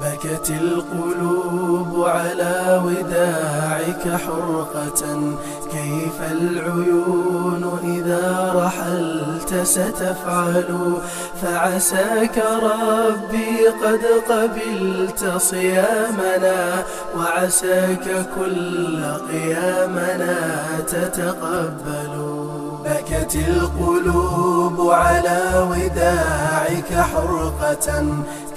بكت القلوب على وداعك حرقة. كيف العيون إذا رحلت ستفعل؟ فعساك ربي قد قبلت صيامنا وعساك كل قيامنا تتقبل. بكت القلوب على وداعك حرقة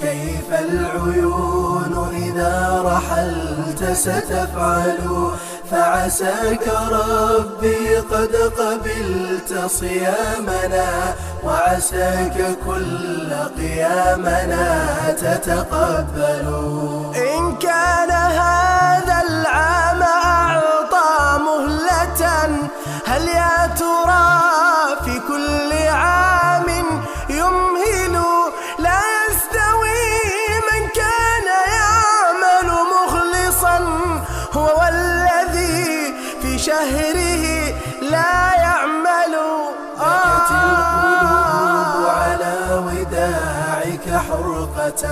كيف العيون إذا رحلت ستفعل؟ فعساك ربي قد قبلت صيامنا وعساك كل قيامنا تتقبل. إن كان هذا العام أعطى مهلة هل يا ترى شهره لا يعمل. بكت القلوب على وداعك حرقة.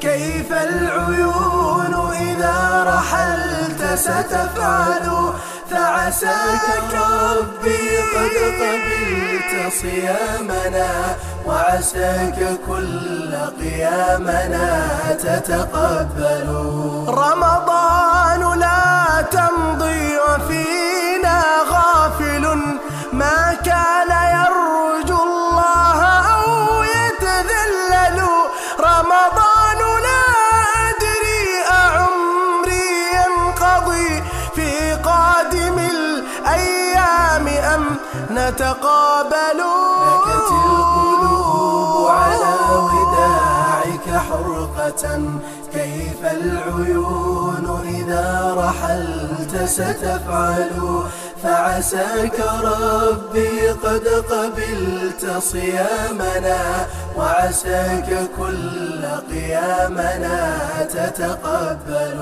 كيف العيون إذا رحلت ستفعل؟ فعساك ربي قد قبلت صيامنا وعساك كل قيامنا تتقبل. أم نتقابل؟ بكت القلوب على وداعك حرقة كيف العيون إذا رحلت ستفعل؟ فعساك ربي قد قبلت صيامنا وعساك كل قيامنا تتقبل.